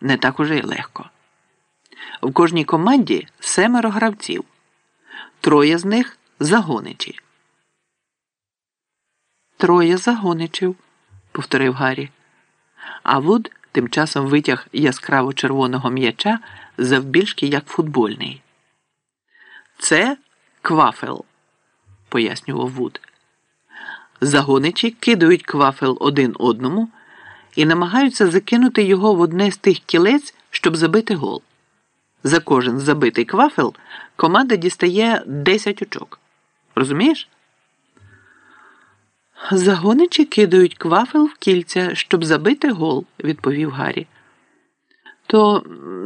не так уже й легко. В кожній команді семеро гравців, троє з них загоничі. Троє загоничів, повторив Гаррі. А Вуд тим часом витяг яскраво червоного м'яча завбільшки як футбольний. Це квафел, пояснював Вуд. Загоничі кидають квафел один одному і намагаються закинути його в одне з тих кілець, щоб забити гол. За кожен забитий квафел команда дістає 10 очок. Розумієш? Загоничі кидають квафел в кільця, щоб забити гол, відповів Гаррі. То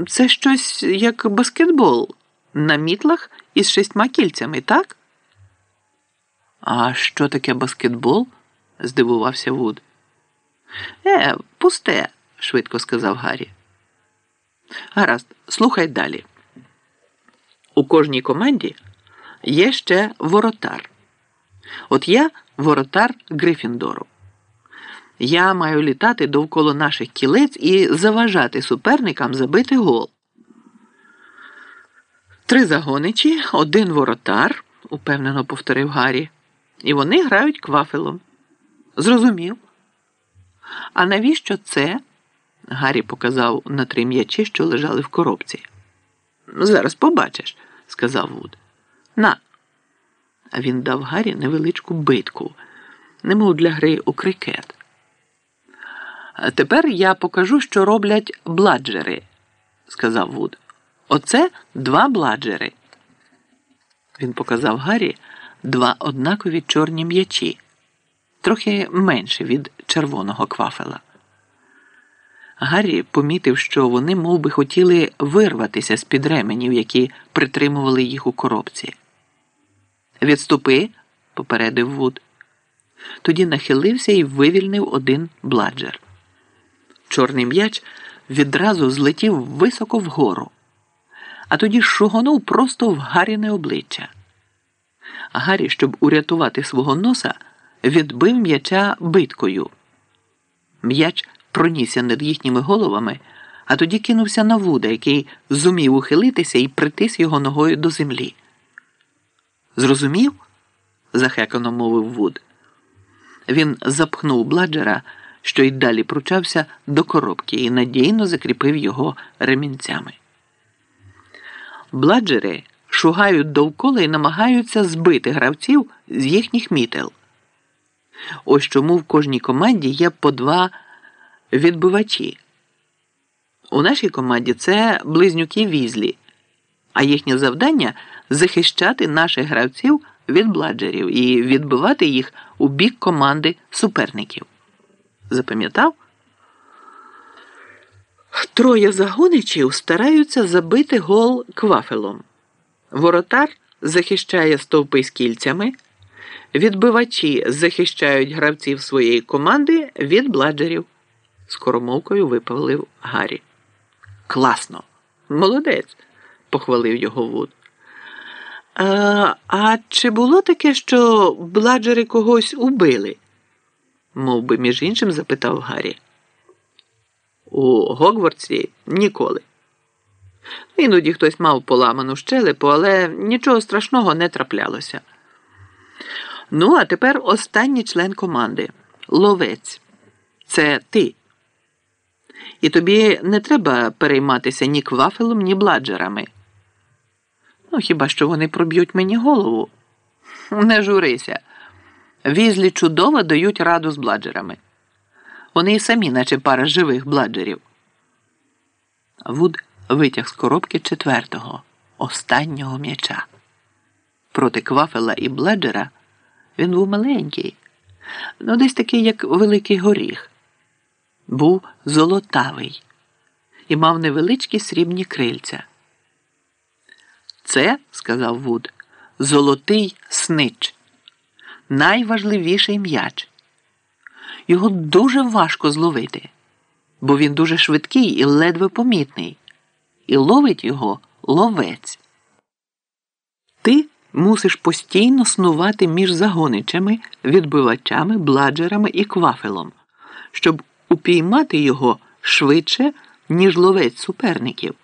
це щось як баскетбол на мітлах із шістьма кільцями, так? А що таке баскетбол? здивувався Вуд. Е, пусте, швидко сказав Гаррі. Гаразд, слухай далі. У кожній команді є ще воротар. От я воротар Грифіндору. Я маю літати довкола наших кілець і заважати суперникам забити гол. Три загоничі, один воротар, упевнено повторив Гаррі, і вони грають квафелом. Зрозумів. А навіщо це? Гаррі показав на три м'ячі, що лежали в коробці. Зараз побачиш, сказав Вуд. На. А він дав Гаррі невеличку битку, немов для гри у крикет. Тепер я покажу, що роблять бладжери, сказав Вуд. Оце два бладжери. Він показав Гаррі два однакові чорні м'ячі, трохи менші від червоного квафела. Гаррі помітив, що вони мовби, хотіли вирватися з під ременів, які притримували їх у коробці. Відступи, попередив Вуд. Тоді нахилився і вивільнив один бладжер. Чорний м'яч відразу злетів високо вгору, а тоді шугонув просто в Гарріне обличчя. Гаррі, щоб урятувати свого носа, відбив м'яча биткою. М'яч пронісся над їхніми головами, а тоді кинувся на Вуда, який зумів ухилитися і притис його ногою до землі. Зрозумів? захекано мовив Вуд. Він запхнув бладжера, що й далі пручався до коробки і надійно закріпив його ремінцями. Бладжери шугають довкола і намагаються збити гравців з їхніх мітел. Ось чому в кожній команді є по два відбивачі. У нашій команді це близнюки візлі, а їхнє завдання захищати наших гравців від бладжерів і відбивати їх у бік команди суперників. Запам'ятав? Троє загоничів стараються забити гол квафелом. Воротар захищає стовпи з кільцями. Відбивачі захищають гравців своєї команди від бладжерів. Скоромовкою випалив Гаррі. Класно, молодець, похвалив його Вуд. А, а чи було таке, що бладжери когось убили? Мовби, між іншим запитав Гаррі. У Гогвартсі ніколи. Іноді хтось мав поламану щелепу, але нічого страшного не траплялося. Ну, а тепер останній член команди ловець. Це ти. І тобі не треба перейматися ні квафелом, ні бладжерами. Ну, хіба що вони проб'ють мені голову? Не журися. Візлі чудово дають раду з бладжерами. Вони й самі, наче пара живих бладжерів. Вуд витяг з коробки четвертого, останнього м'яча. Проти квафела і бладжера він був маленький, ну десь такий, як великий горіх. Був золотавий і мав невеличкі срібні крильця. Це, сказав Вуд, золотий снич, найважливіший м'яч. Його дуже важко зловити, бо він дуже швидкий і ледве помітний, і ловить його ловець. Ти мусиш постійно снувати між загоничами, відбивачами, бладжерами і квафелом, щоб упіймати його швидше ніж ловець суперників.